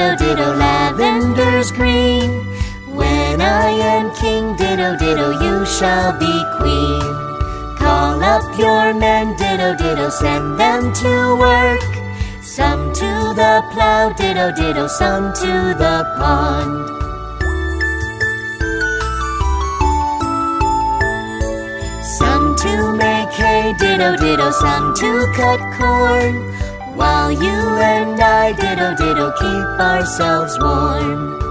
ditto, ditto lavender's green. When I am king, ditto, ditto, you shall be queen. Call up your men, ditto, ditto, send them to work. Some to the plow, ditto, ditto, some to the pond. Some to make hay, ditto, ditto, some to cut corn. While you and I, ditto, ditto, keep ourselves warm.